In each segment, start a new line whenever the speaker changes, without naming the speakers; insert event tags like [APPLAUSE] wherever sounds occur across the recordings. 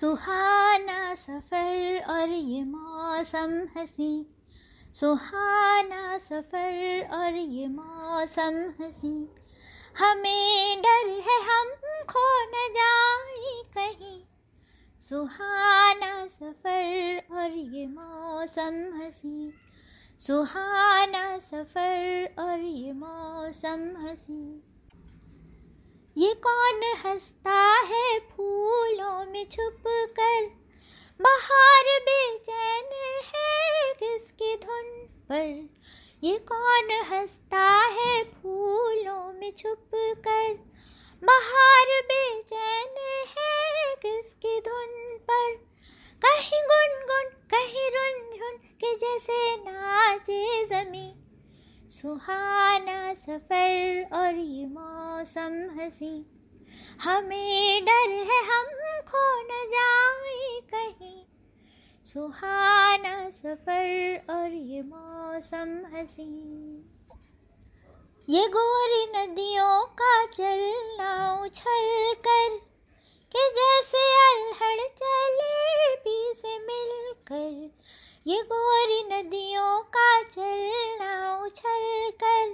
सुहाना सफ़र और ये मौसम हँसी। सुहाना सफ़र और ये मौसम हँसी। हमें डर है हम खो न जाए कहीं। सुहाना सफ़र और ये मौसम हँसी। सुहाना सफ़र और ये मौसम हँसी। ये कौन हंसता है फूलों में छुप कर बाहर बेचैन है किसकी धुन पर? ये कौन हंसता है फूलों में छुप कर बाहर बेचैन है किसकी धुन पर? कहीं गुनगुन, कहीं रुन झुन के जैसे नाचे जमी। सुहाना सफ़र और ये मौसम हँसी। हमें डर है हम खो न जाए कहीं। सुहाना सफ़र और ये मौसम हसी। ये गोरी नदियों का चलना उछल कर, के जैसे अल्हड़ चले पी से मिलकर ये गोरी नदियों का चलना उछल कर,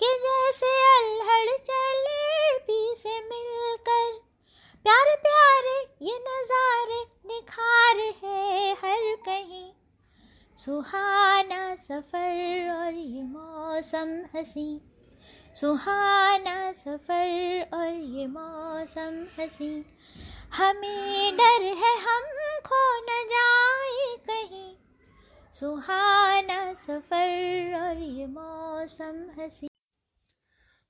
कि जैसे अल्हड़ चले पी से मिलकर। प्यारे प्यारे ये नज़ारे निखार है हर कहीं। सुहाना सफ़र और ये मौसम हँसी। सुहाना सफ़र और ये मौसम हँसी। हमें डर है हम खो न जाए कहीं। सुहाना सफ़र और ये मौसम हसी।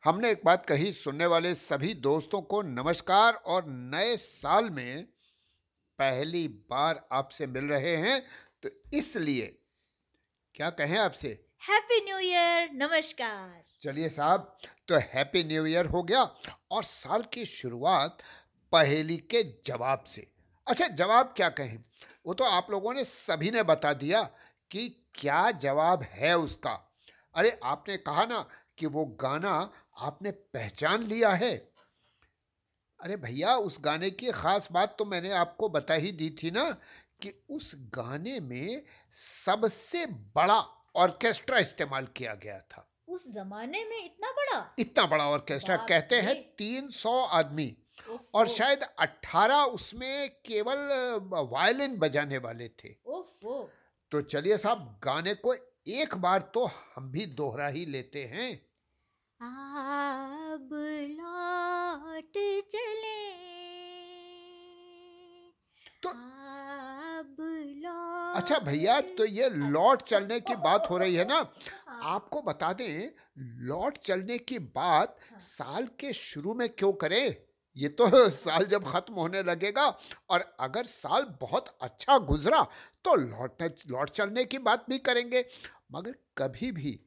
हमने एक बात कही सुनने वाले सभी दोस्तों को नमस्कार और नए साल में पहली बार आपसे मिल रहे हैं तो इसलिए क्या कहें आपसे?
हैप्पी न्यू ईयर नमस्कार।
चलिए साहब तो हैप्पी न्यू ईयर हो गया और साल की शुरुआत पहेली के जवाब से। अच्छा जवाब क्या कहें? वो तो आप लोगों ने सभी ने बता दिया कि क्या जवाब है उसका? अरे आपने कहा ना कि वो गाना आपने पहचान लिया है। अरे भैया उस गाने की खास बात तो मैंने आपको बता ही दी थी ना कि उस गाने में सबसे बड़ा ऑर्केस्ट्रा इस्तेमाल किया गया था।
उस जमाने में इतना बड़ा?
इतना बड़ा ऑर्केस्ट्रा कहते हैं तीन सौ आदमी। और शायद अठारह उसमें केवल वायलिन बजाने वाले थे। तो चलिए साहब गाने को एक बार तो हम भी दोहरा ही लेते हैं।
अब लौट चले।
तो अब लौट अच्छा भैया तो ये लौट चलने की बात हो रही है ना? हाँ। आपको बता दें लौट चलने की बात हाँ। साल के शुरू में क्यों करें? ये तो [LAUGHS] साल जब ख़त्म होने लगेगा और अगर साल बहुत अच्छा गुजरा तो लौटने लौट चलने की बात भी करेंगे मगर कभी भी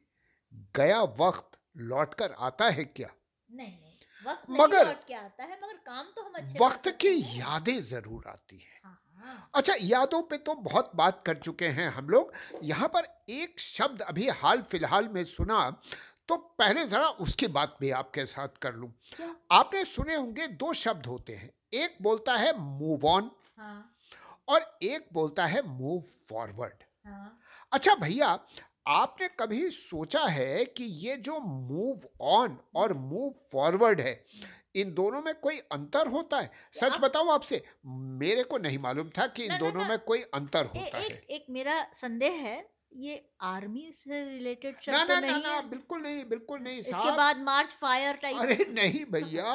गया वक्त लौट कर आता है क्या?
नहीं नहीं वक्त नहीं मगर लौट के आता है मगर काम तो हम अच्छे
वक्त की यादें ज़रूर आती है। हाँ, हाँ। अच्छा यादों पे तो बहुत बात कर चुके हैं हम लोग। यहाँ पर एक शब्द अभी हाल फ़िलहाल में सुना तो पहले जरा उसकी बात भी आपके साथ कर लूँ। आपने सुने होंगे दो शब्द होते हैं एक बोलता है मूव ऑन हाँ। और एक बोलता है मूव फॉरवर्ड हाँ। अच्छा भैया आपने कभी सोचा है कि ये जो मूव ऑन और मूव फॉरवर्ड है इन दोनों में कोई अंतर होता है? सच बताऊँ आपसे मेरे को नहीं मालूम था कि इन दोनों में कोई अंतर होता
है। एक मेरा संदेह है ये आर्मी से रिलेटेड
शब्द ना, तो ना, नहीं ना, ना, बिल्कुल नहीं बिल्कुल नहीं
इसके बाद मार्च फायर टाइप।
अरे नहीं भैया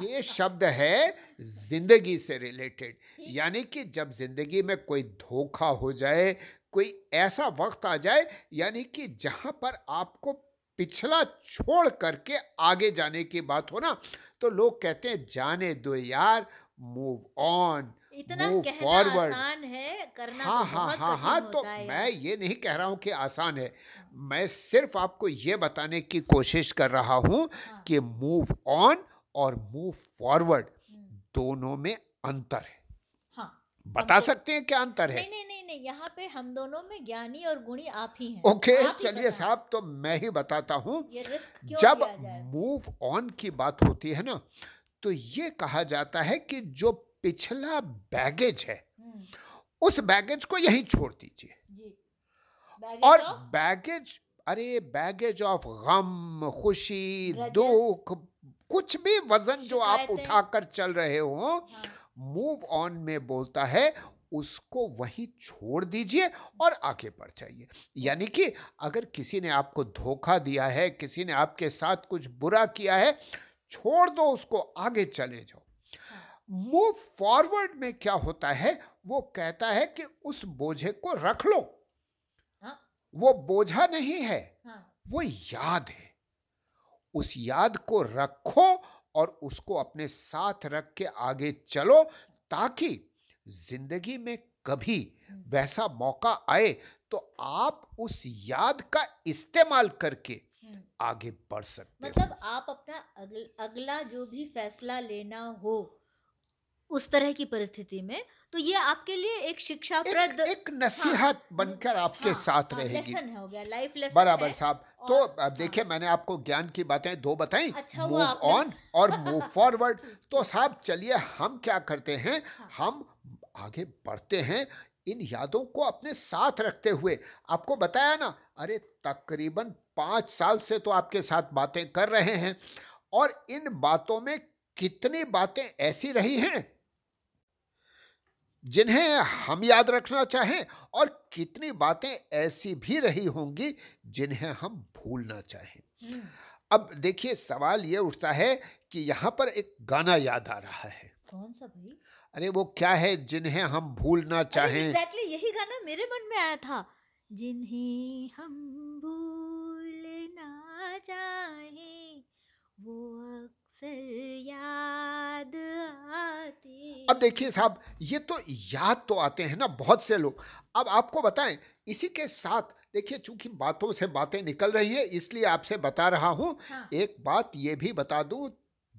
ये शब्द है ज़िंदगी से रिलेटेड। यानी कि जब ज़िंदगी में कोई धोखा हो जाए कोई ऐसा वक्त आ जाए यानी कि जहाँ पर आपको पिछला छोड़ करके आगे जाने की बात हो ना तो लोग कहते हैं जाने दो यार मूव ऑन
इतना कहना आसान है करना हाँ तो हाँ हाँ हाँ तो
मैं ये नहीं कह रहा हूँ कि आसान है। मैं सिर्फ़ आपको ये बताने की कोशिश कर रहा हूँ हाँ। कि मूव ऑन और मूव फॉरवर्ड हम्म। दोनों में अंतर है। हाँ बता सकते हैं क्या अंतर है?
नहीं नहीं नहीं नहीं यहाँ पे हम दोनों में ज्ञानी और गुणी आप ही हैं।
ओके चलिए साहब तो मैं ही बताता हूँ। जब मूव ऑन की बात होती है ना तो ये कहा जाता है कि जो पिछला बैगेज है।
हम्म,
उस बैगेज को यहीं छोड़ दीजिए। और बैगेज अरे बैगेज ऑफ़ गम खुशी दुख कुछ भी वज़न जो आप उठाकर चल रहे हो
हाँ,
मूव ऑन में बोलता है उसको वहीं छोड़ दीजिए और आगे बढ़ जाइए। यानी कि अगर किसी ने आपको धोखा दिया है किसी ने आपके साथ कुछ बुरा किया है छोड़ दो उसको आगे चले जाओ। मूव फॉरवर्ड में क्या होता है? वो कहता है कि उस बोझे को रख लो।
हाँ,
वो बोझा नहीं है
हाँ,
वो याद है। उस याद को रखो और उसको अपने साथ रख के आगे चलो ताकि ज़िंदगी में कभी वैसा मौका आए तो आप उस याद का इस्तेमाल करके
हम्म।
आगे बढ़ सकते हो।
मतलब आप अपना अगला जो भी फैसला लेना हो उस तरह की परिस्थिति में तो ये आपके लिए एक शिक्षाप्रद
एक, एक नसीहत हाँ, बनकर आपके
हाँ,
साथ
हाँ,
रहेगी।
लेसन हो गया लाइफ लेसन
बराबर साहब तो अब
हाँ।
देखिए मैंने आपको ज्ञान की बातें दो बताई
अच्छा,
मूव ऑन और [LAUGHS] मूव फॉरवर्ड तो साहब चलिए हम क्या करते हैं
हाँ।
हम आगे बढ़ते हैं इन यादों को अपने साथ रखते हुए। आपको बताया ना अरे तकरीबन पाँच साल से तो आपके साथ बातें कर रहे हैं और इन बातों में कितनी बातें ऐसी रही हैं जिन्हें हम याद रखना चाहें और कितनी बातें ऐसी भी रही होंगी जिन्हें हम भूलना चाहें।
हम्म,
अब देखिए सवाल ये उठता है कि यहाँ पर एक गाना याद आ रहा है।
कौन सा भाई?
अरे वो क्या है जिन्हें हम भूलना चाहें?
एग्जैक्टली यही गाना मेरे मन में आया था। जिन्हें हम भूलना चाहे वो याद आते
अब देखिए साहब ये तो याद तो आते हैं ना बहुत से लोग। अब आपको बताएँ इसी के साथ देखिए चूँकि बातों से बातें निकल रही है इसलिए आपसे बता रहा हूँ
हाँ,
एक बात ये भी बता दूँ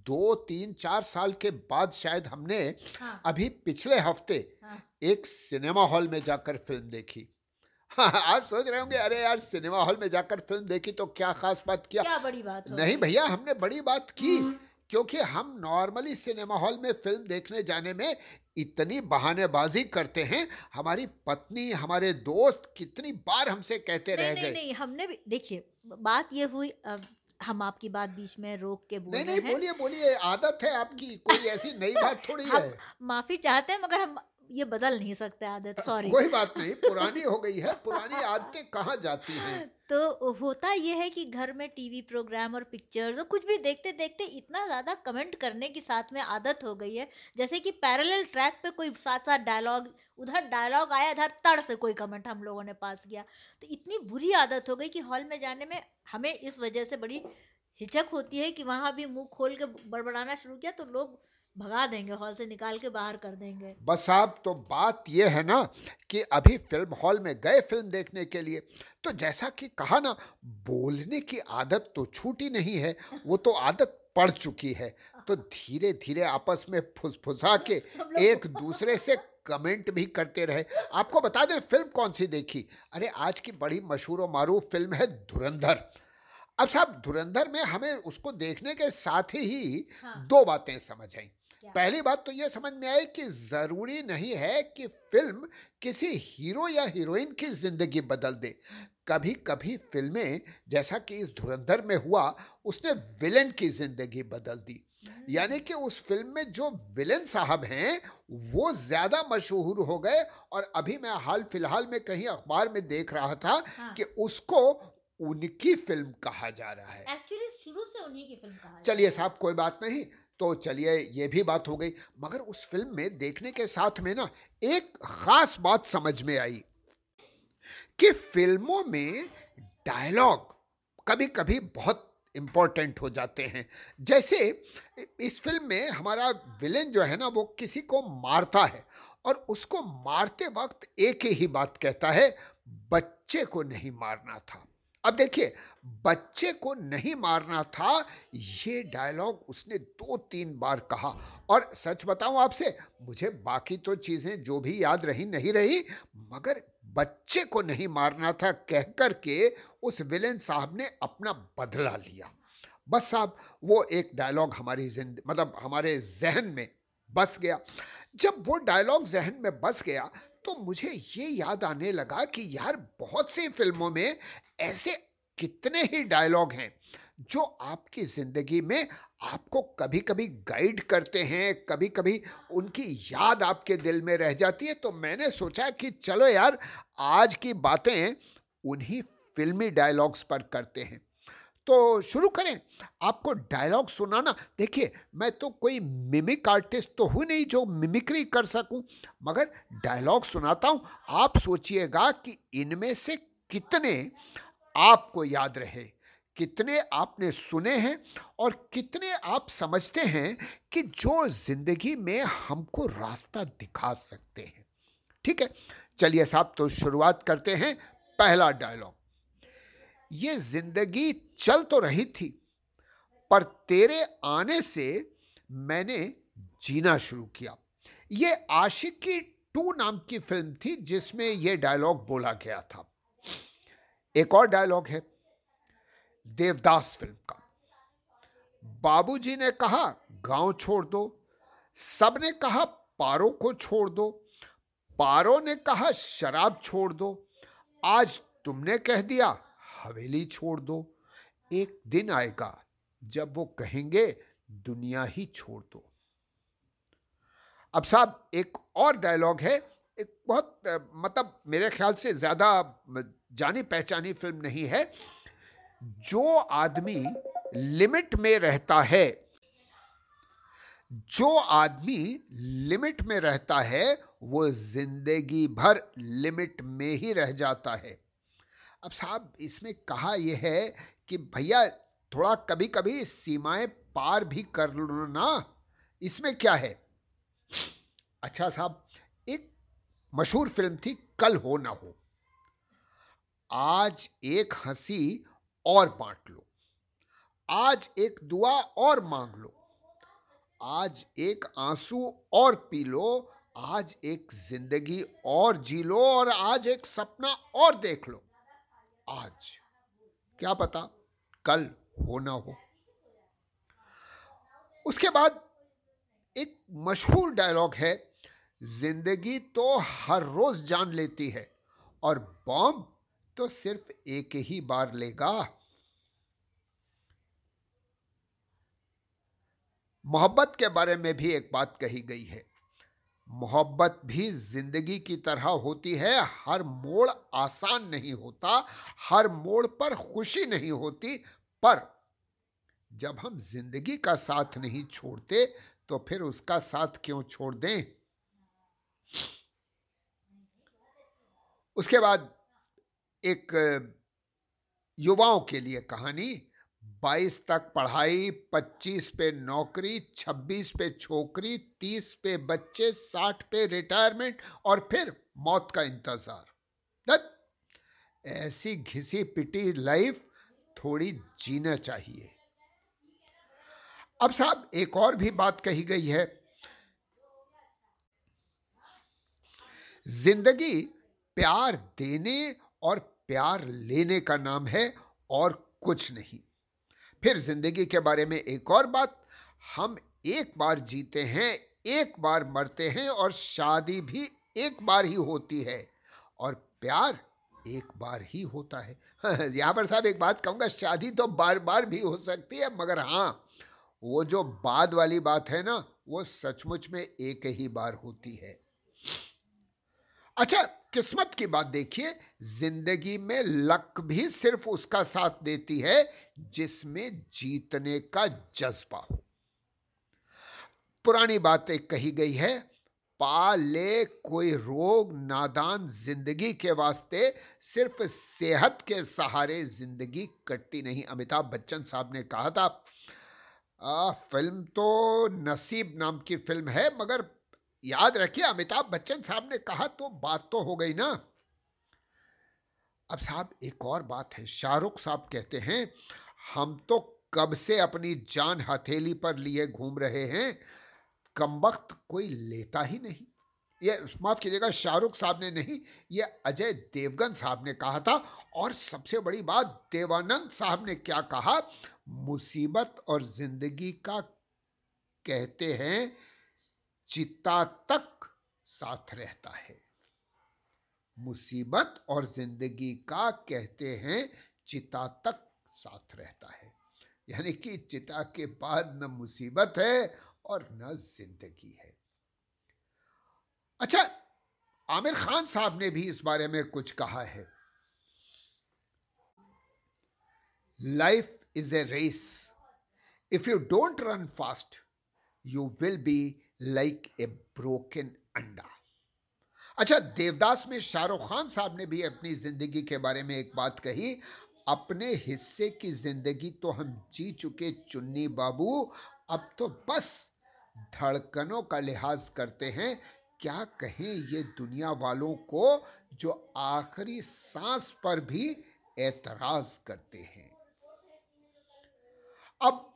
दो तीन चार साल के बाद शायद हमने
हाँ,
अभी पिछले हफ़्ते
हाँ,
एक सिनेमा हॉल में जाकर फ़िल्म देखी। हाँ आप सोच रहे होंगे अरे यार सिनेमा हॉल में जाकर फ़िल्म देखी तो क्या खास बात किया?
क्या बड़ी बात
नहीं भैया हमने बड़ी बात की। क्योंकि हम नॉर्मली सिनेमा हॉल में फ़िल्म देखने जाने में इतनी बहानेबाजी करते हैं। हमारी पत्नी हमारे दोस्त कितनी बार हमसे कहते रह
नहीं नहीं
गए।
नहीं हमने भी देखिए बात ये हुई अब हम आपकी बात बीच में रोक के बोल
नहीं नहीं बोलिए बोलिए आदत है आपकी कोई ऐसी नई बात थोड़ी है।
माफ़ी चाहते हैं मगर हम ये बदल नहीं सकते आदत सॉरी
कोई बात नहीं पुरानी हो गई है पुरानी आदतें कहाँ जाती हैं? [LAUGHS]
तो होता ये है कि घर में टीवी प्रोग्राम और पिक्चर्स और कुछ भी देखते देखते इतना ज़्यादा कमेंट करने की साथ में आदत हो गई है जैसे कि पैरेलल ट्रैक पे कोई साथ साथ डायलॉग उधर डायलॉग आया इधर तड़ से कोई कमेंट हम लोगों ने पास किया। तो इतनी बुरी आदत हो गई कि हॉल में जाने में हमें इस वजह से बड़ी हिचक होती है कि वहाँ भी मुँह खोल के बड़बड़ाना शुरू किया तो लोग भगा देंगे हॉल से निकाल के बाहर कर देंगे।
बस साहब तो बात यह है ना कि अभी फ़िल्म हॉल में गए फ़िल्म देखने के लिए तो जैसा कि कहा ना बोलने की आदत तो छूटी नहीं है वो तो आदत पड़ चुकी है। तो धीरे धीरे आपस में फुसफुसा के [LAUGHS] एक दूसरे से कमेंट भी करते रहे। आपको बता दें फ़िल्म कौन सी देखी? अरे आज की बड़ी मशहूर और मारूफ फ़िल्म है धुरंधर। अब साहब धुरंधर में हमें उसको देखने के साथ ही
हाँ।
दो बातें समझ आई? पहली बात तो यह समझ में आई कि ज़रूरी नहीं है कि फ़िल्म किसी हीरो या हीरोइन की ज़िंदगी बदल दे। कभी कभी फ़िल्में जैसा कि इस धुरंधर में हुआ उसने विलेन की ज़िंदगी बदल दी। यानी कि उस फ़िल्म में जो विलेन साहब हैं वो ज़्यादा मशहूर हो गए और अभी मैं हाल फ़िलहाल में कहीं अखबार में देख रहा था
हाँ।
कि उसको उनकी फ़िल्म कहा जा रहा है।
एक्चुअली शुरू से उन्हीं की फ़िल्म कहा
चलिए साहब कोई बात नहीं। तो चलिए, ये भी बात हो गई। मगर उस फ़िल्म में देखने के साथ में ना, एक खास बात समझ में आई कि फ़िल्मों में डायलॉग कभी कभी बहुत इम्पोर्टेंट हो जाते हैं। जैसे, इस फ़िल्म में हमारा विलेन जो है ना, वो किसी को मारता है और उसको मारते वक्त एक ही बात कहता है, बच्चे को नहीं मारना था। अब देखिए, बच्चे को नहीं मारना था, ये डायलॉग उसने दो तीन बार कहा। और सच बताऊँ आपसे, मुझे बाकी तो चीज़ें जो भी याद रही, नहीं रही, मगर बच्चे को नहीं मारना था कह कर के उस विलेन साहब ने अपना बदला लिया। बस साहब, वो एक डायलॉग हमारी जिंद मतलब हमारे जहन में बस गया। जब वो डायलॉग जहन में बस गया तो मुझे ये याद आने लगा कि यार बहुत सी फ़िल्मों में ऐसे कितने ही डायलॉग हैं, जो आपकी ज़िंदगी में आपको कभी कभी गाइड करते हैं कभी कभी उनकी याद आपके दिल में रह जाती है। तो मैंने सोचा कि चलो यार, आज की बातें उन्हीं फिल्मी डायलॉग्स पर करते हैं। तो शुरू करें। आपको डायलॉग सुनाना, देखिए, मैं तो कोई मिमिक आर्टिस्ट तो हूँ नहीं जो मिमिक्री कर सकूँ, मगर डायलॉग सुनाता हूँ। आप सोचिएगा कि इनमें से कितने आपको याद रहे, कितने आपने सुने हैं और कितने आप समझते हैं कि जो ज़िंदगी में हमको रास्ता दिखा सकते हैं। ठीक है? चलिए साहब तो शुरुआत करते हैं पहला डायलॉग ये ज़िंदगी चल तो रही थी, पर तेरे आने से मैंने जीना शुरू किया। ये आशिकी टू नाम की फ़िल्म थी जिसमें यह डायलॉग बोला गया था। एक और डायलॉग है, देवदास फ़िल्म का। बाबूजी ने कहा, गाँव छोड़ दो। सबने कहा, पारो को छोड़ दो। पारो ने कहा, शराब छोड़ दो। आज तुमने कह दिया हवेली छोड़ दो। एक दिन आएगा जब वो कहेंगे, दुनिया ही छोड़ दो। अब साहब, एक और डायलॉग है। एक बहुत मतलब मेरे ख्याल से ज़्यादा, जानी पहचानी फ़िल्म नहीं है। जो आदमी लिमिट में रहता है, जो आदमी लिमिट में रहता है, वो ज़िंदगी भर लिमिट में ही रह जाता है। अब साहब, इसमें कहा यह है कि भैया, थोड़ा कभी कभी सीमाएँ पार भी कर लो ना। इसमें क्या है? अच्छा साहब, एक मशहूर फ़िल्म थी, कल हो ना हो। आज एक हँसी और बांट लो। आज एक दुआ और मांग लो। आज एक आँसू और पी लो। आज एक ज़िंदगी और जी लो और आज एक सपना और देख लो। आज। क्या पता कल हो ना हो। उसके बाद एक मशहूर डायलॉग है, ज़िंदगी तो हर रोज जान लेती है और बॉम्ब तो सिर्फ़ एक ही बार लेगा। मोहब्बत के बारे में भी एक बात कही गई है। मोहब्बत भी ज़िंदगी की तरह होती है। हर मोड़ आसान नहीं होता, हर मोड़ पर खुशी नहीं होती। पर जब हम ज़िंदगी का साथ नहीं छोड़ते तो फिर उसका साथ क्यों छोड़ दें? उसके बाद एक युवाओं के लिए कहानी 22 तक पढ़ाई 25 पे नौकरी 26 पे छोकरी 30 पे बच्चे 60 पे रिटायरमेंट और फिर मौत का इंतज़ार। ऐसी घिसी पिटी लाइफ थोड़ी जीना चाहिए। अब साहब, एक और भी बात कही गई है। ज़िंदगी प्यार देने और प्यार लेने का नाम है और कुछ नहीं। फिर ज़िंदगी के बारे में एक और बात, हम एक बार जीते हैं, एक बार मरते हैं और शादी भी एक बार ही होती है और प्यार एक बार ही होता है। [LAUGHS] यहाँ पर साहब एक बात कहूँगा, शादी तो बार बार भी हो सकती है, मगर हाँ वो जो बाद वाली बात है ना, वो सचमुच में एक ही बार होती है। अच्छा किस्मत की बात देखिए ज़िंदगी में लक भी सिर्फ़ उसका साथ देती है जिसमें जीतने का जज्बा हो। पुरानी बात कही गई है पा ले कोई रोग नादान ज़िंदगी के वास्ते सिर्फ़ सेहत के सहारे ज़िंदगी कटती नहीं। अमिताभ बच्चन साहब ने कहा था आ, फ़िल्म तो नसीब नाम की फ़िल्म है मगर याद रखिए, अमिताभ बच्चन साहब ने कहा तो बात तो हो गई ना। अब साहब एक और बात है, शाहरुख साहब कहते हैं, हम तो कब से अपनी जान हथेली पर लिए घूम रहे हैं, कम वक्त कोई लेता ही नहीं। ये माफ़ कीजिएगा, शाहरुख साहब ने नहीं, ये अजय देवगन साहब ने कहा था, और सबसे बड़ी बात, देवानंद साहब ने क्या कहा? मुसीबत और ज़िंदगी का कहते हैं चिता तक साथ रहता है। मुसीबत और ज़िंदगी का कहते हैं चिता तक साथ रहता है। यानी कि चिता के बाद न मुसीबत है और न ज़िंदगी है। अच्छा आमिर खान साहब ने भी इस बारे में कुछ कहा है। Life is a race if you don't run fast you will be like a broken अंडा। अच्छा देवदास में शाहरुख खान साहब ने भी अपनी ज़िंदगी के बारे में एक बात कही, अपने हिस्से की ज़िंदगी तो हम जी चुके चुन्नी बाबू, अब तो बस धड़कनों का लिहाज करते हैं, क्या कहें ये दुनिया वालों को जो आखिरी सांस पर भी एतराज़ करते हैं। अब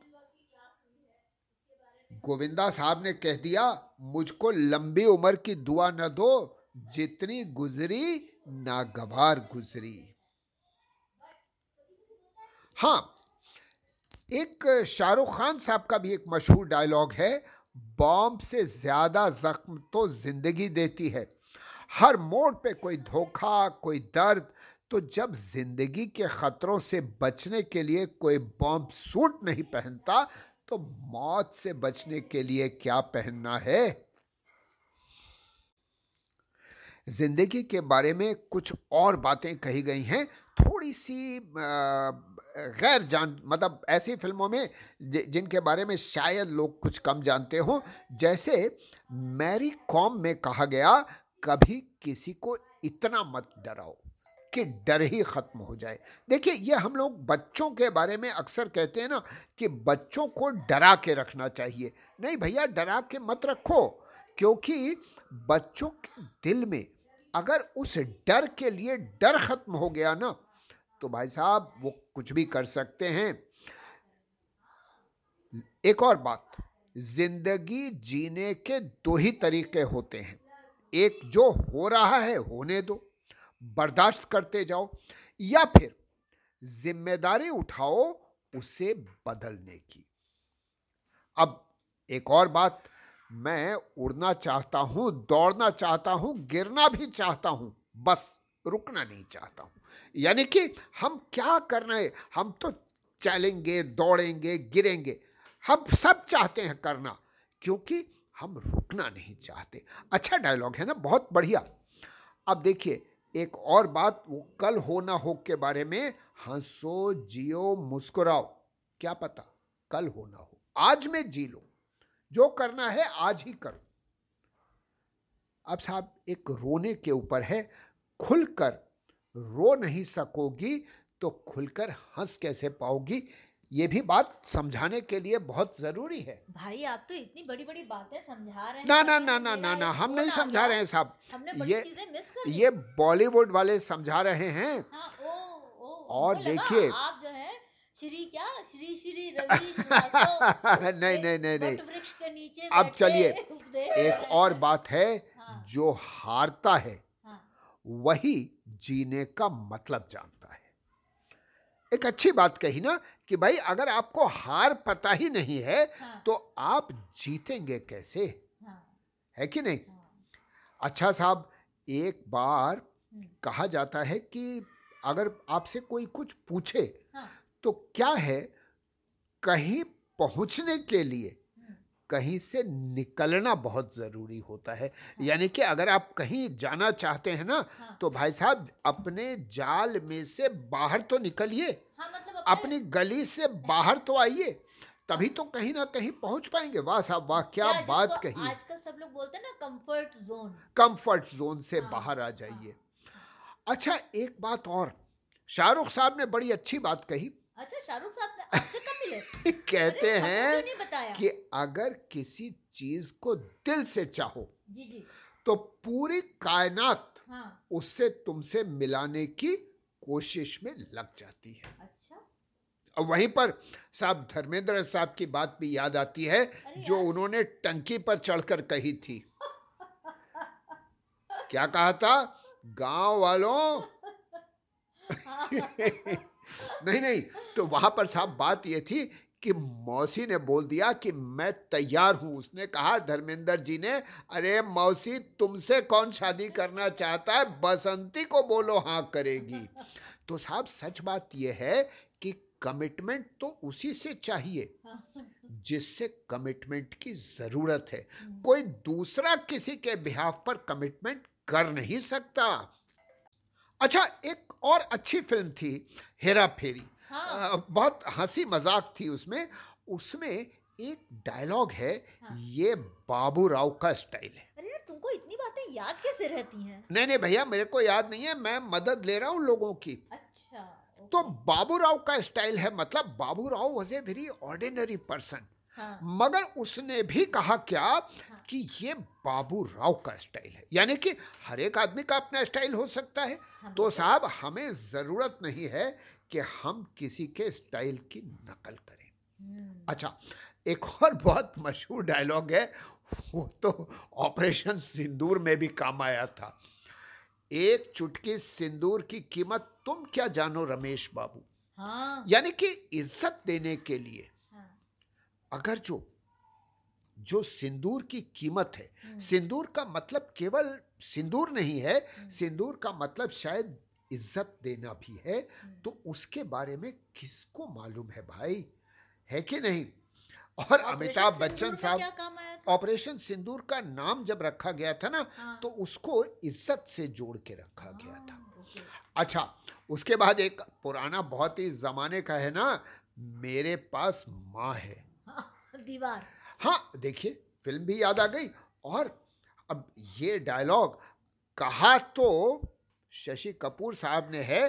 गोविंदा साहब ने कह दिया, मुझको लंबी उम्र की दुआ न दो, जितनी गुजरी, नागवार गुजरी। हाँ एक शाहरुख खान साहब का भी एक मशहूर डायलॉग है, बॉम्ब से ज़्यादा जख्म तो ज़िंदगी देती है। हर मोड़ पे कोई धोखा, कोई दर्द तो जब ज़िंदगी के खतरों से बचने के लिए कोई बॉम्ब सूट नहीं पहनता तो मौत से बचने के लिए क्या पहनना है? ज़िंदगी के बारे में कुछ और बातें कही गई हैं। थोड़ी सी गैर जान मतलब ऐसी फ़िल्मों में जिनके बारे में शायद लोग कुछ कम जानते हो। जैसे मैरी कॉम में कहा गया, कभी किसी को इतना मत डराओ। कि डर ही खत्म हो जाए। देखिए, ये हम लोग बच्चों के बारे में अक्सर कहते हैं ना कि बच्चों को डरा के रखना चाहिए। नहीं भैया, डरा के मत रखो, क्योंकि बच्चों के दिल में अगर उस डर के लिए डर खत्म हो गया ना तो भाई साहब वो कुछ भी कर सकते हैं। एक और बात, ज़िंदगी जीने के दो ही तरीके होते हैं। एक जो हो रहा है, होने दो। बर्दाश्त करते जाओ या फिर ज़िम्मेदारी उठाओ उसे बदलने की। अब एक और बात, मैं उड़ना चाहता हूँ, दौड़ना चाहता हूँ, गिरना भी चाहता हूँ, बस रुकना नहीं चाहता हूँ। यानी कि हम क्या करना है? हम तो चलेंगे, दौड़ेंगे, गिरेंगे, हम सब चाहते हैं करना, क्योंकि हम रुकना नहीं चाहते। अच्छा डायलॉग है ना, बहुत बढ़िया। अब देखिए एक और बात वो कल हो ना हो के बारे में, हंसो, जियो, मुस्कुराओ। क्या पता कल हो ना हो। आज में जी लो। जो करना है आज ही करो। अब साहब, एक रोने के ऊपर है, खुलकर रो नहीं सकोगी तो खुलकर हंस कैसे पाओगी? ये भी बात समझाने के लिए बहुत ज़रूरी है।
भाई आप तो इतनी बड़ी बड़ी बातें समझा रहे हैं
ना ना ना ना ना ना हम नहीं समझा रहे हैं साहब।
ये
ये बॉलीवुड वाले समझा रहे हैं। हाँ, ओ, ओ, और देखिए।
आप जो है श्री क्या? श्री श्री
रवि [LAUGHS] नहीं नहीं नहीं नहीं। के नीचे अब चलिए [LAUGHS] एक और बात है हाँ। जो हारता है हाँ। वही जीने का मतलब जानता है। एक अच्छी बात कही ना कि भाई अगर आपको हार पता ही नहीं है हाँ। तो आप जीतेंगे कैसे हाँ। है कि नहीं हाँ। अच्छा साहब एक बार हम्म। कहा जाता है कि अगर आपसे कोई कुछ पूछे हाँ। तो क्या है कहीं पहुँचने के लिए कहीं से निकलना बहुत ज़रूरी होता है। हाँ। यानी कि अगर आप कहीं जाना चाहते हैं ना हाँ। तो भाई साहब अपने जाल में से बाहर तो निकलिए। हाँ, मतलब अपनी गली से बाहर तो आइए तभी तो कहीं ना कहीं पहुँच पाएँगे। वाह साहब वाह क्या बात कही।
आजकल सब लोग बोलते हैं ना कंफर्ट जोन
कंफर्ट जोन से हाँ, बाहर आ जाइए। हाँ। अच्छा एक बात और। शाहरुख साहब ने बड़ी अच्छी बात कही।
अच्छा शाहरुख साहब ने आपसे कब मिले? [LAUGHS]
कहते हैं कि अगर किसी चीज़ को दिल से चाहो
जी जी।
तो पूरी कायनात हाँ। उससे तुमसे मिलाने की कोशिश में लग जाती है।
अच्छा।
और वहीं पर साहब धर्मेंद्र साहब की बात भी याद आती है जो उन्होंने टंकी पर चढ़कर कही थी। क्या कहा था? [LAUGHS] गाँव वालों। नहीं नहीं तो वहाँ पर साहब बात यह थी कि मौसी ने बोल दिया कि मैं तैयार हूँ। उसने कहा, धर्मेंद्र जी ने, अरे मौसी, तुमसे कौन शादी करना चाहता है? बसंती को बोलो हाँ करेगी। तो साहब, सच बात यह है कि कमिटमेंट तो उसी से चाहिए, जिससे कमिटमेंट की ज़रूरत है। कोई दूसरा किसी के बिहाफ पर कमिटमेंट कर नहीं सकता। अच्छा एक और अच्छी फ़िल्म थी हेरा फेरी। हाँ। बहुत हँसी मज़ाक थी उसमें। उसमें एक डायलॉग है हाँ। ये बाबू राव का स्टाइल है।
अरे यार तुमको इतनी बातें याद कैसे रहती हैं?
नहीं नहीं भैया मेरे को याद नहीं है मैं मदद ले रहा हूँ लोगों की। अच्छा तो बाबू राव का स्टाइल है मतलब Babu Rao was a very ordinary person मगर उसने भी कहा क्या। कि ये बाबू राव का स्टाइल है। यानी कि हर एक आदमी का अपना स्टाइल हो सकता है। हाँ, तो साहब हमें ज़रूरत नहीं है कि हम किसी के स्टाइल की नकल करें। हम्म। अच्छा एक और बहुत मशहूर डायलॉग है वो तो ऑपरेशन सिंदूर में भी काम आया था। एक चुटकी सिंदूर की कीमत तुम क्या जानो रमेश बाबू? हाँ। यानी कि इज़्ज़त देने के लिए। हाँ। अगर जो जो सिंदूर की कीमत है। हम्म। सिंदूर का मतलब केवल सिंदूर नहीं है हम्म। सिंदूर का मतलब शायद इज़्ज़त देना भी है। तो उसके बारे में किसको मालूम है भाई? है कि नहीं? और अमिताभ बच्चन साहब ऑपरेशन सिंदूर का नाम जब रखा गया था ना हाँ। तो उसको इज़्ज़त से जोड़ के रखा गया था। हाँ, अच्छा उसके बाद एक पुराना बहुत ही जमाने का है ना मेरे पास माँ है।
हाँ, दीवार।
हाँ देखिए फ़िल्म भी याद आ गई और अब ये डायलॉग कहा तो शशि कपूर साहब ने है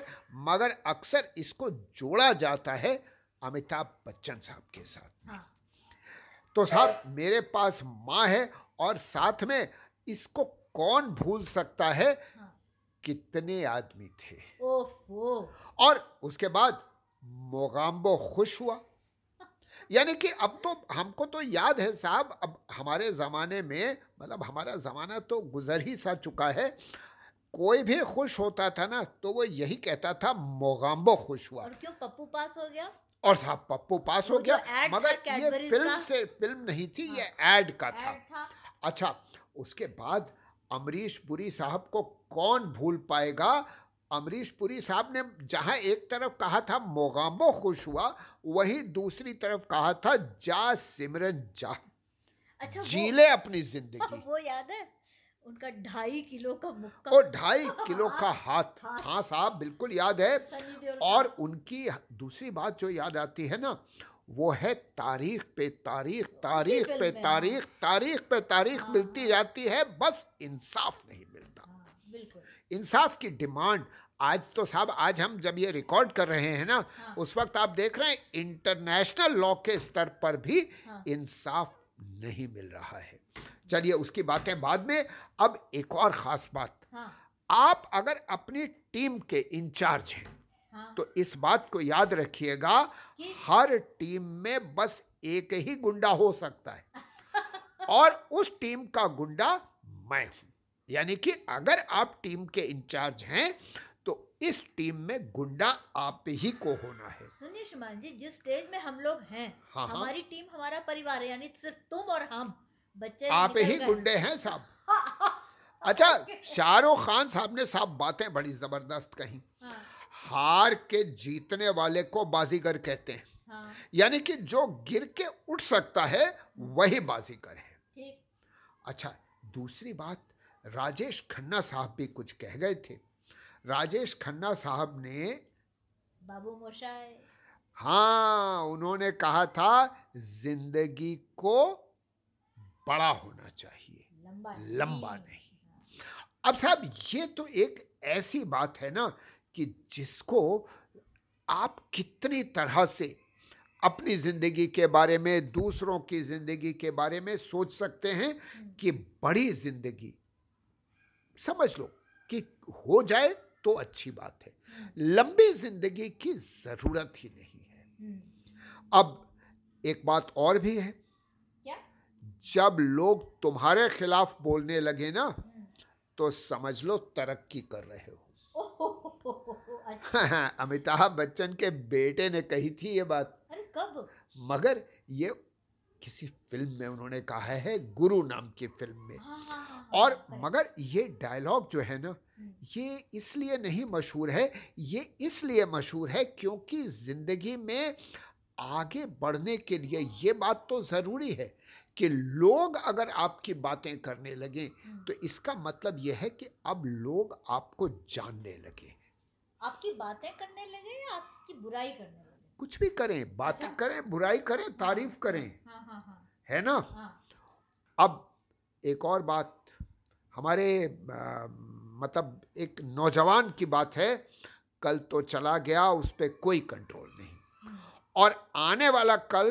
मगर अक्सर इसको जोड़ा जाता है अमिताभ बच्चन साहब के साथ हाँ। तो साहब मेरे पास माँ है और साथ में इसको कौन भूल सकता है हाँ। कितने आदमी थे
ओफो।
और उसके बाद मोगाम्बो खुश हुआ यानी कि अब तो हमको तो याद है साहब अब हमारे ज़माने में मतलब हमारा ज़माना तो गुजर ही सा चुका है। कोई भी खुश होता था ना तो वो यही कहता था मोगाम्बो खुश हुआ।
और क्यों? पप्पू पास हो गया?
और साहब पप्पू पास हो गया मगर ये फ़िल्म से फ़िल्म नहीं थी हाँ, ये एड का था।, था। अच्छा उसके बाद अमरीश पुरी साहब को कौन भूल पाएगा? अमरीश पुरी साहब ने जहाँ एक तरफ़ कहा था मोगाम्बो खुश हुआ वही दूसरी तरफ़ कहा था जा सिमरन जा। अच्छा जीले अपनी ज़िंदगी। [LAUGHS]
वो याद है? उनका ढाई किलो का मुक्का।
और ढाई किलो का [LAUGHS] हाथ। हाँ साहब बिल्कुल याद है। और उनकी दूसरी बात जो याद आती है ना वो है तारीख पे तारीख तारीख पे तारीख तारीख पे तारीख हाँ। मिलती जाती है बस इंसाफ नहीं। हाँ, इंसाफ की डिमांड आज तो साहब आज हम जब ये रिकॉर्ड कर रहे हैं ना हाँ। उस वक्त आप देख रहे हैं इंटरनेशनल लॉ के स्तर पर भी हाँ। इंसाफ नहीं मिल रहा है चलिए उसकी बातें बाद में अब एक और ख़ास बात हाँ। आप अगर अपनी टीम के इंचार्ज हैं हाँ। तो इस बात को याद रखिएगा हर टीम में बस एक ही गुंडा हो सकता है [LAUGHS] और उस टीम का गुंडा मैं हूँ यानी कि अगर आप टीम के इंचार्ज हैं तो इस टीम में गुंडा आप ही को होना है।
सुनिए शुमान जी जिस स्टेज में हम लोग हैं हाँ, हाँ। हमारी टीम हमारा परिवार है यानी सिर्फ़ तुम और हम
बच्चे आप ही गुंडे हैं साहब। [LAUGHS] अच्छा शाहरुख खान साहब ने साहब बातें बड़ी ज़बरदस्त कही। हाँ। हार के जीतने वाले को बाजीगर कहते हैं। हाँ। यानी कि जो गिर के उठ सकता है वही बाजीगर है। अच्छा दूसरी बात राजेश खन्ना साहब भी कुछ कह गए थे। राजेश खन्ना साहब ने
बाबू मोशाय।
हाँ उन्होंने कहा था ज़िंदगी को बड़ा होना चाहिए। लंबा, लंबा नहीं, नहीं। अब साहब ये तो एक ऐसी बात है ना कि जिसको आप कितनी तरह से अपनी ज़िंदगी के बारे में दूसरों की ज़िंदगी के बारे में सोच सकते हैं कि बड़ी ज़िंदगी समझ लो कि हो जाए तो अच्छी बात है। लंबी ज़िंदगी की ज़रूरत ही नहीं है। हम्म। अब एक बात और भी है। जब लोग तुम्हारे खिलाफ बोलने लगे ना तो समझ लो तरक्की कर रहे हो। [LAUGHS] अच्छा। अमिताभ बच्चन के बेटे ने कही थी ये बात।
अरे कब?
मगर ये किसी फ़िल्म में उन्होंने कहा है गुरु नाम की फ़िल्म में।
हाँ, हाँ, हाँ,
और मगर ये डायलॉग जो है ना
हम्म।
ये इसलिए नहीं मशहूर है ये इसलिए मशहूर है क्योंकि ज़िंदगी में आगे बढ़ने के लिए ये बात तो ज़रूरी है कि लोग अगर आपकी बातें करने लगे
हम्म।
तो इसका मतलब यह है कि अब लोग आपको जानने लगे
आपकी बातें करने लगे या आपकी बुराई करने लगे
कुछ भी करें बातें
अच्छा।
करें बुराई करें तारीफ़ करें
हाँ हाँ हाँ
है ना
हाँ
अब एक और बात हमारे मतलब एक नौजवान की बात है कल तो चला गया उस पर कोई कंट्रोल नहीं। और आने वाला कल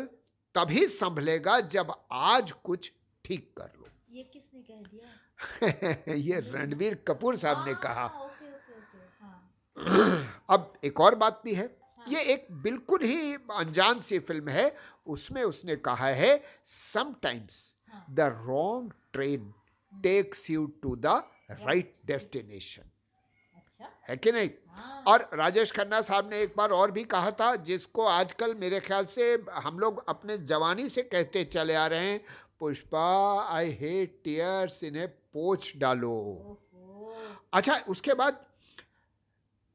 तभी संभलेगा जब आज कुछ ठीक कर लो।
ये किसने कह दिया? [LAUGHS]
ये रणबीर कपूर साहब ने
हाँ,
कहा
ओके ओके ओके हाँ। [CLEARS THROAT]
अब एक और बात भी है। ये एक बिल्कुल ही अनजान सी फ़िल्म है उसमें उसने कहा है समटाइम्स
हाँ।
The wrong train takes you to the right destination है कि नहीं?
हाँ।
और राजेश खन्ना साहब ने एक बार और भी कहा था जिसको आजकल मेरे ख्याल से हम लोग अपने जवानी से कहते चले आ रहे हैं पुष्पा आई हेट टीयर्स इन्हें पोछ डालो। अच्छा उसके बाद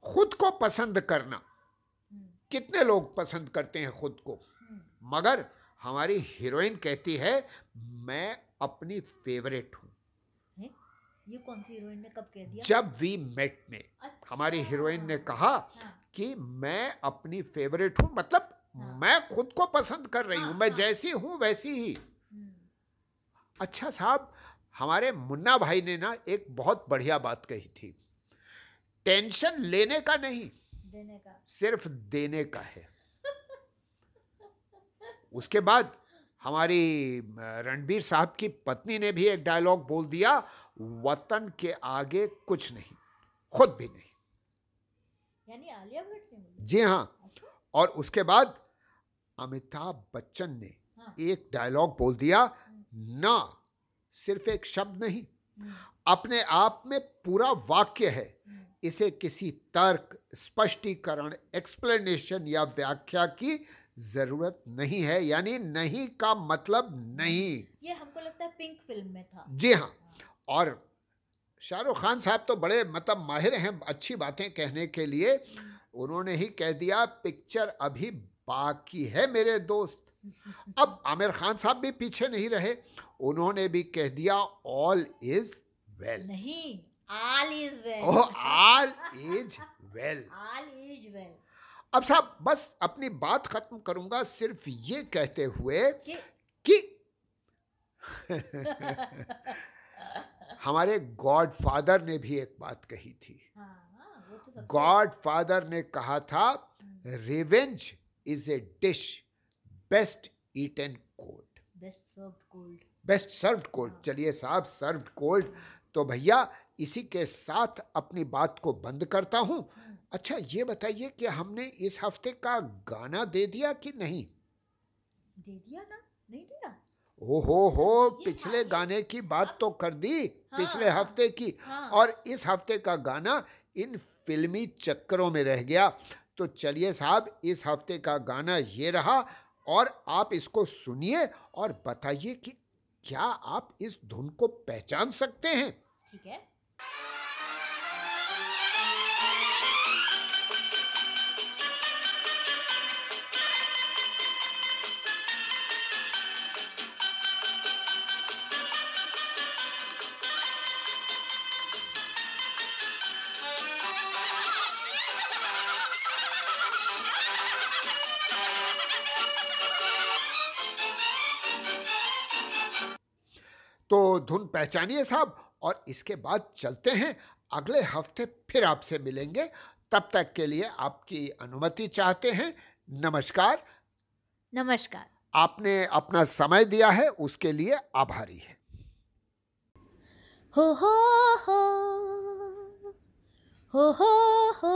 खुद को पसंद करना।
हम्म,
कितने लोग पसंद करते हैं खुद को?
हम्म,
मगर हमारी हीरोइन कहती है मैं अपनी फेवरेट हैं?
ये कौन सी हीरोइन ने कब कह दिया?
जब वी मेट में।
अच्छा।
हमारी हीरोइन ने कहा
हाँ,
कि मैं अपनी फेवरेट हूँ मतलब
हाँ।
मैं खुद को पसंद कर रही हूँ
हाँ,
मैं
हाँ।
जैसी हूँ वैसी ही।
हम्म,
अच्छा साहब हमारे मुन्ना भाई ने ना एक बहुत बढ़िया बात कही थी। टेंशन लेने का नहीं
देने का।
सिर्फ़ देने का है। उसके बाद हमारी रणबीर साहब की पत्नी ने भी एक डायलॉग बोल दिया वतन के आगे कुछ नहीं खुद भी नहीं।
यानी आलिया भट्ट ने
जी हाँ।
अच्छा।
और उसके बाद अमिताभ बच्चन ने
हाँ।
एक डायलॉग बोल दिया ना सिर्फ़ एक शब्द नहीं
हम्म,
अपने आप में पूरा वाक्य है।
हम्म,
इसे किसी तर्क स्पष्टीकरण एक्सप्लेनेशन या व्याख्या की ज़रूरत नहीं है यानी नहीं का मतलब नहीं।
ये हमको लगता है पिंक फ़िल्म में था।
जी हाँ और शाहरुख खान साहब तो बड़े मतलब माहिर हैं अच्छी बातें कहने के लिए। उन्होंने ही कह दिया पिक्चर अभी बाकी है मेरे दोस्त। [LAUGHS] अब आमिर खान साहब भी पीछे नहीं रहे। उन्होंने भी कह दिया ऑल इज़ वेल
नहीं all is well
all is well
all is well
अब साहब बस अपनी बात खत्म करूँगा सिर्फ़ ये कहते हुए
कि [LAUGHS]
हमारे गॉड फादर ने भी एक बात कही थी।
हाँ तो
गॉड फादर ने कहा था revenge is a dish best eaten cold
best served cold
best served cold चलिए साहब सर्व्ड कोल्ड तो भैया इसी के साथ अपनी बात को बंद करता हूँ। अच्छा ये बताइए कि हमने इस हफ़्ते का गाना दे दिया कि नहीं?
दे दिया ना? नहीं दिया?
ओ हो हो पिछले गाने की बात तो कर दी पिछले
हाँ,
हफ़्ते की।
हाँ।
और इस हफ़्ते का गाना इन फिल्मी चक्करों में रह गया। तो चलिए साहब इस हफ़्ते का गाना ये रहा और आप इसको सुनिए और बताइए कि क्या आप इस धुन को पहचान सकते हैं?
ठीक है।
तो धुन पहचानिए साहब। और इसके बाद चलते हैं। अगले हफ़्ते फिर आपसे मिलेंगे। तब तक के लिए आपकी अनुमति चाहते हैं। नमस्कार।
नमस्कार।
आपने अपना समय दिया है उसके लिए आभारी है।
हो हो हो हो हो हो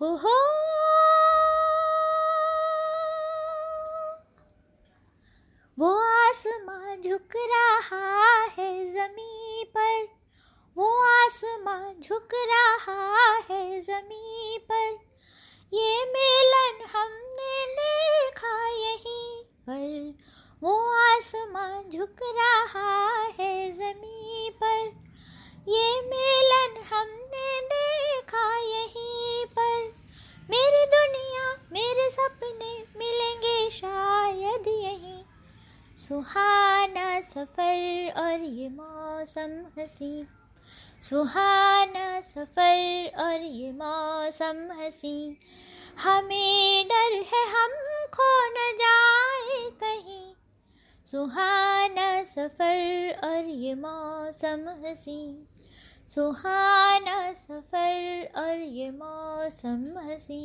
हो हो आसमां झुक रहा है जमी पर। वो आसमां झुक रहा है जमी पर। ये मिलन हमने देखा यहीं पर। वो आसमां झुक रहा है जमी पर। ये मिलन हमने देखा यहीं पर। मेरी दुनिया, मेरे सपने मिलेंगे शायद यहीं सुहाना सफ़र और ये मौसम हसी। सुहाना सफ़र और ये मौसम हसी। हमें डर है हम खो न जाए कहीं। सुहाना सफ़र और ये मौसम हसी। सुहाना सफ़र और ये मौसम हसी।